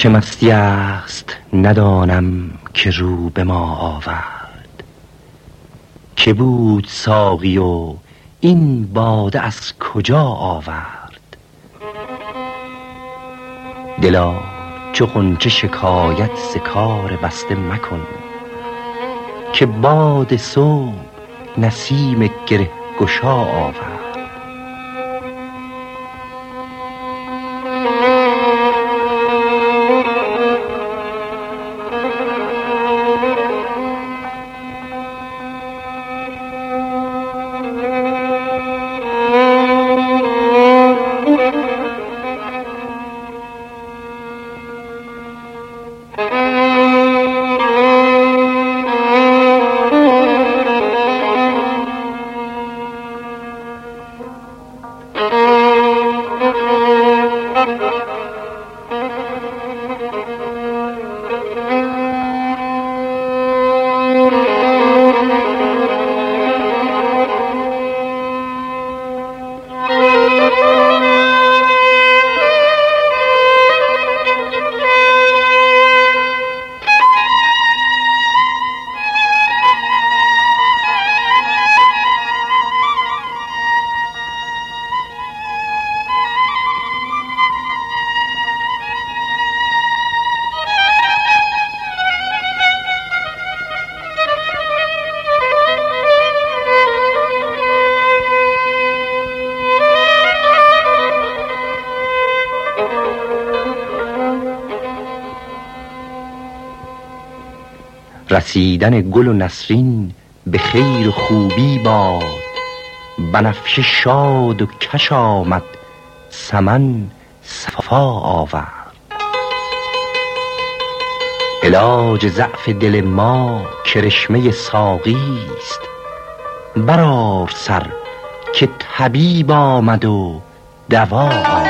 چه مستی است ندانم که رو به ما آورد. که بود ساقی و این باده از کجا آورد؟ دلا چو غنچه شکایت سکار بسته مکن که باد صبح نسیم گره گشا آورد. رسیدن گل و نسرین به خیر و خوبی باد. بنفشه شاد و کش آمد سمن صفا آورد. علاج ضعف دل ما کرشمه ساقی است. برآر سر که طبیب آمد و دوا آورد.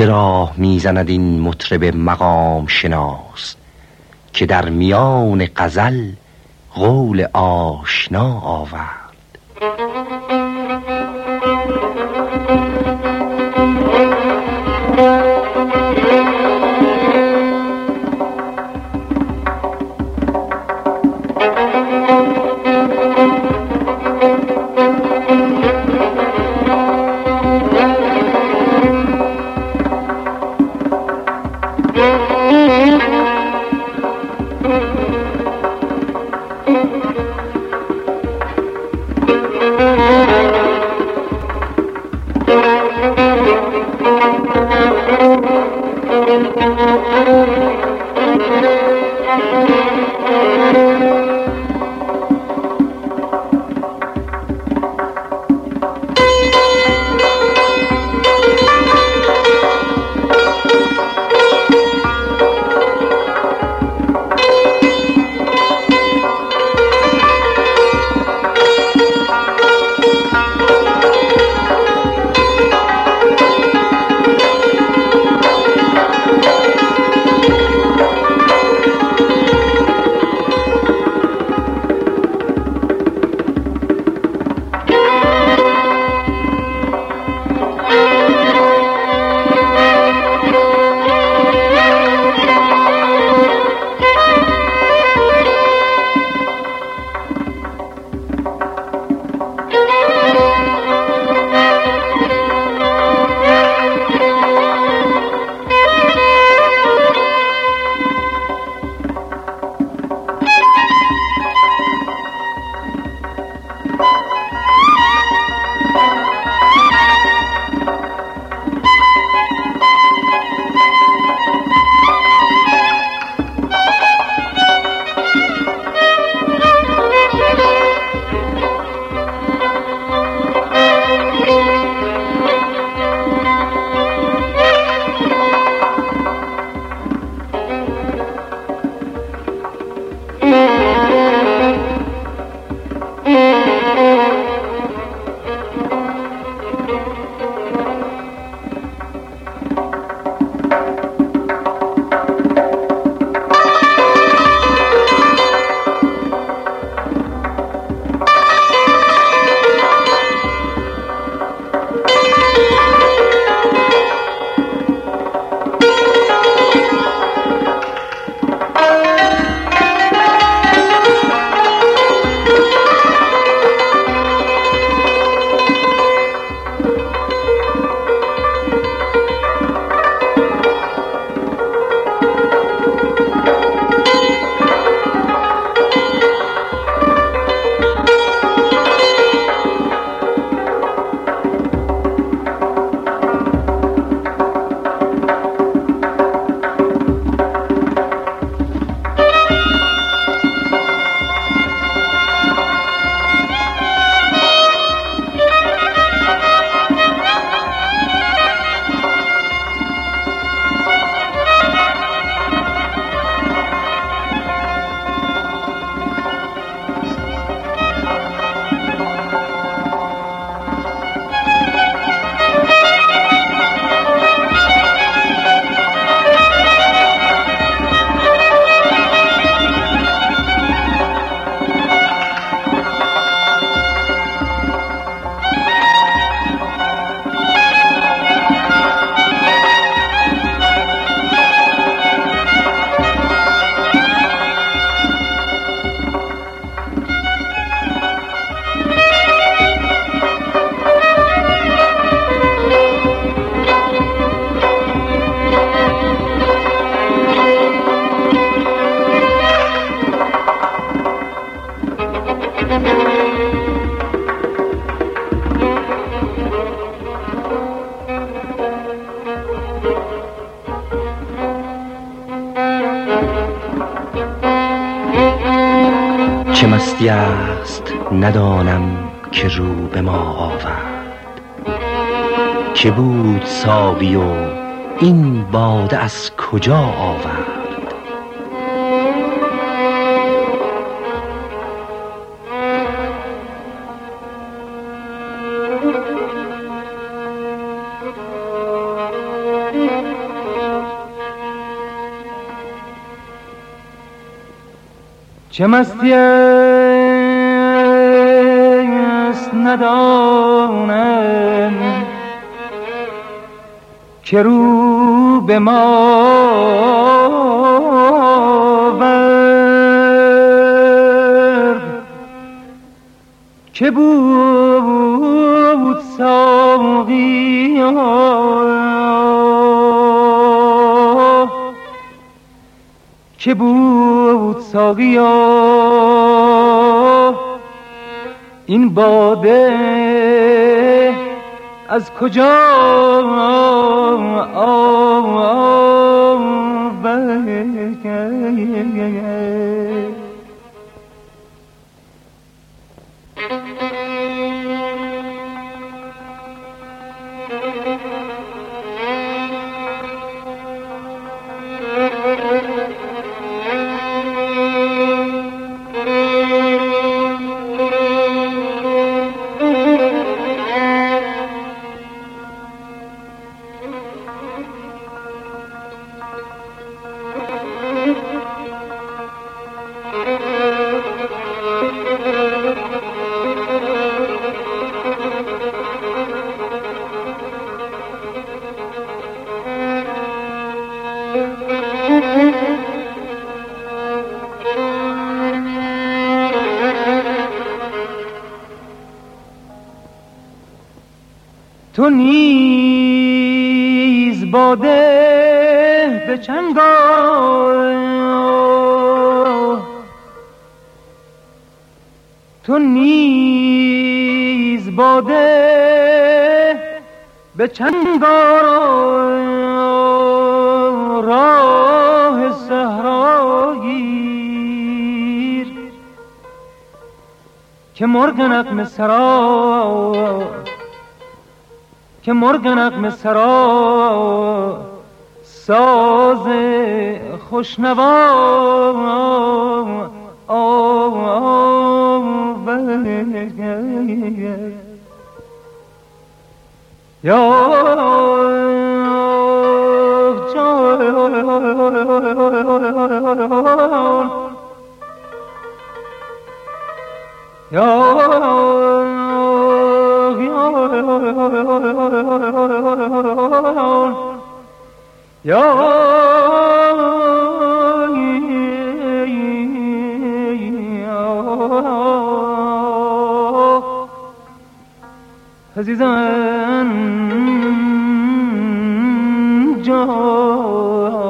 چرا می‌زند این مطرب مقام شناس که در میان غزل قول آشنا آورد؟ ساقی و این باده از کجا آورد؟ چه مستی است ندانم. که رو به ما برد که بود ساقی که بود ساقیا این باده از کجا؟ آه آه تو نیز باده به چنگار تو نیز باده به چنگار راه صحراییر که مرغ نقم سرا که مرغ نقم سرا ساز خوشنوا یا یا یا عزیزم دلا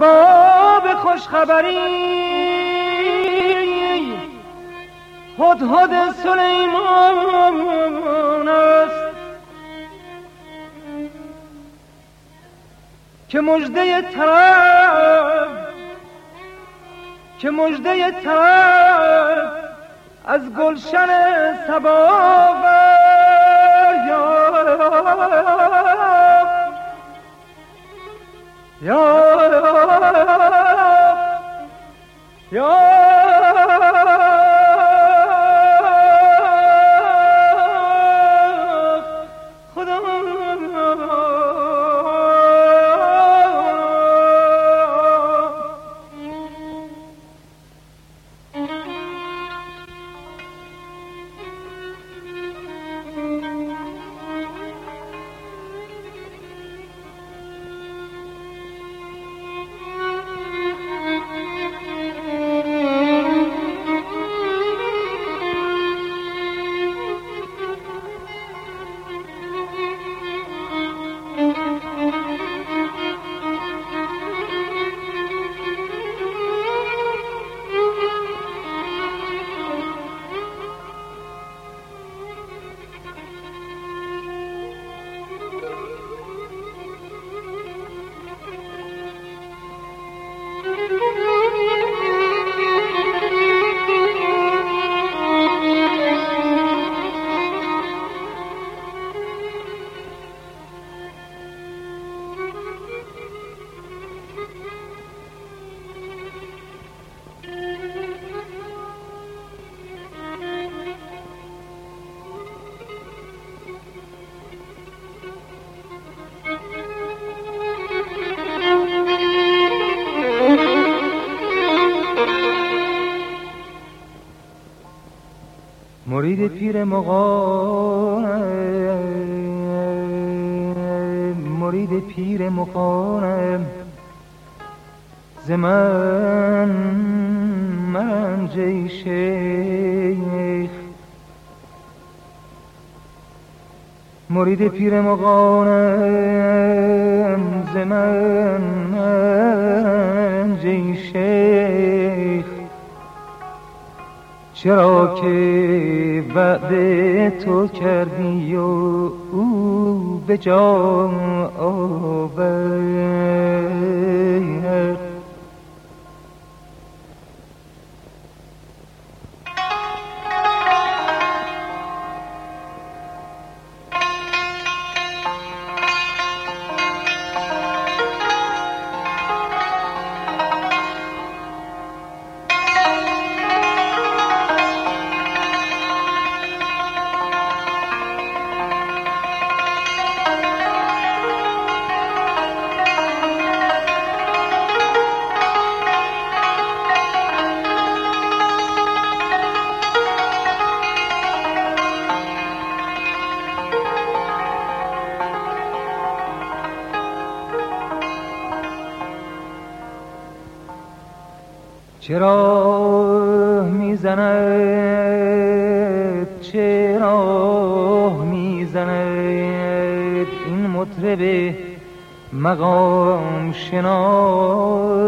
سباب خوشخبری. هد سلیمان است. که مجده طرف که مجده طرف از گلشن سباب یا Yo! مرید پیر مقام مرید پیر مقام زمان من جی شیخ. مرید پیر مقام زمان من جی شیخ. چرا که بعد تو کردی و او به جا آورد؟ چرا می‌زند؟ چرا می‌زند؟ این مطرب مقام شناس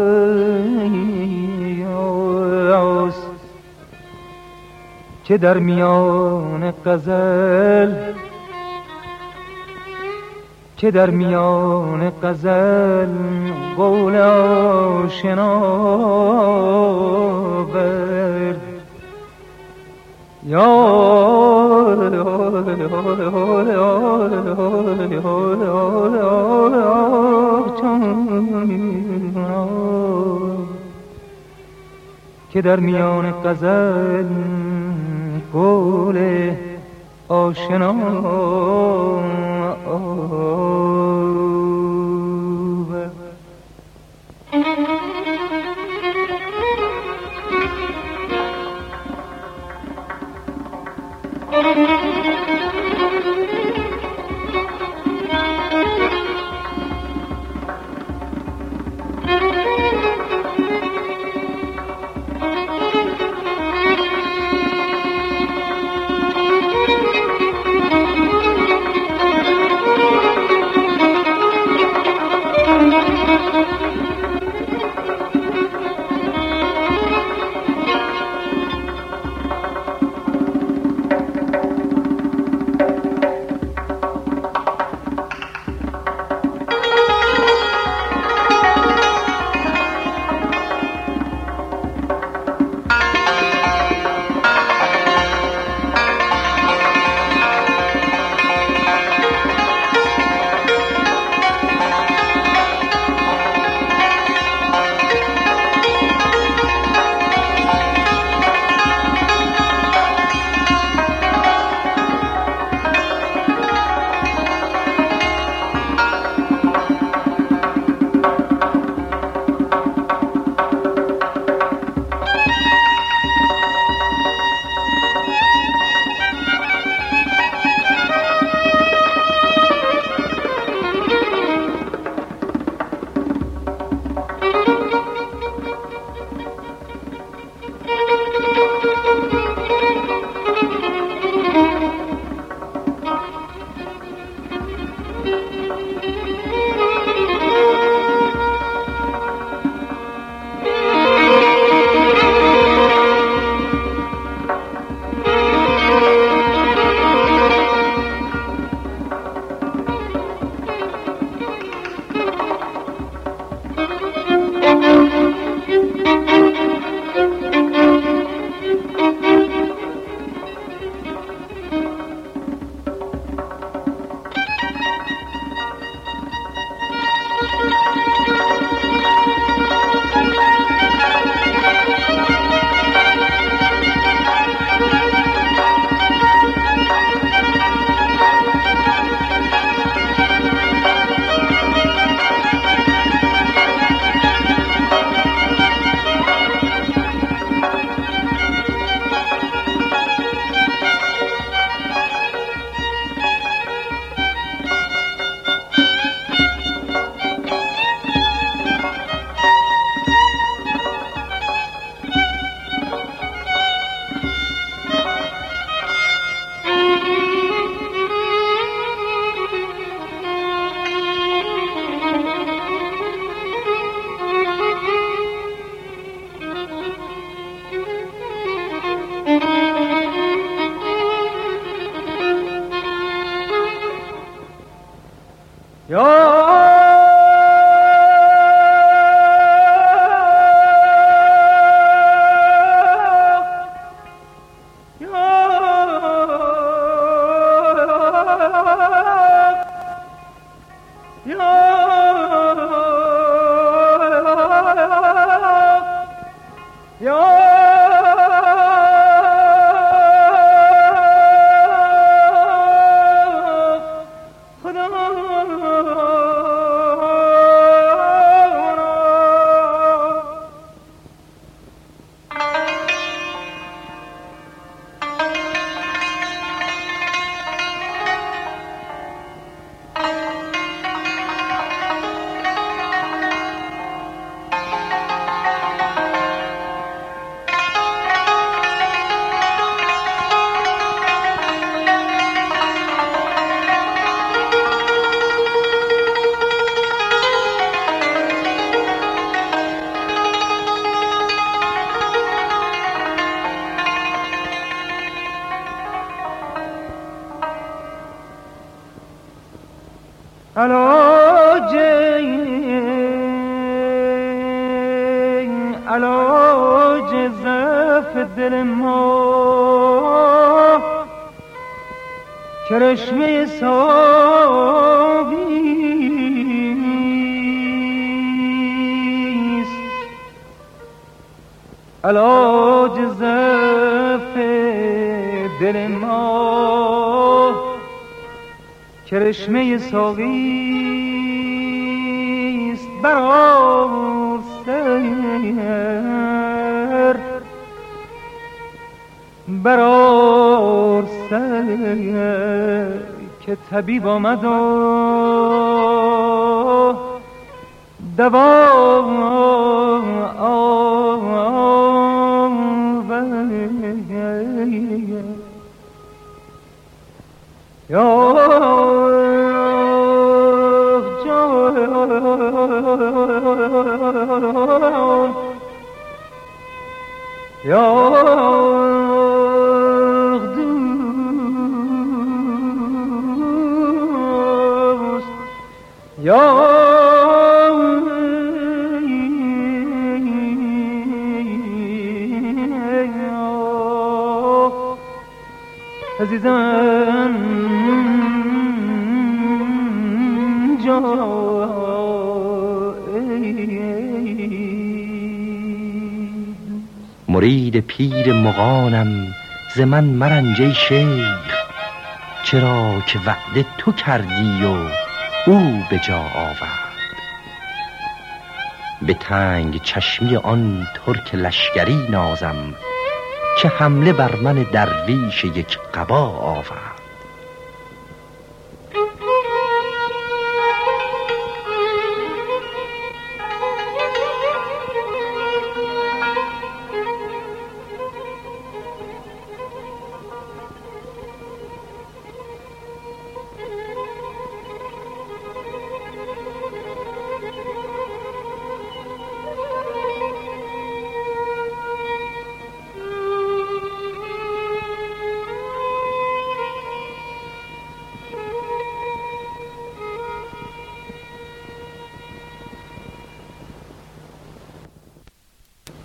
که در میان قزل که در میان قزل قول آشنا بر یا که در میان قزل گل آشنا خدا علاج ضعف دل ما. کرشمه ساقیست برار سر برار سر که طبیب آمد و دوا عزیزم مغانم ز من مرنجه شیخ. چرا که وعده تو کردی و او به جا آورد. به تنگ چشمی آن ترک لشکری نازم که حمله بر من درویش یک قبا آورد.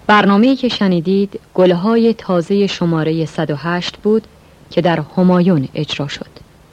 برنامه که شنیدید گله های تازه شماره 108 بود که در همایون اجرا شد.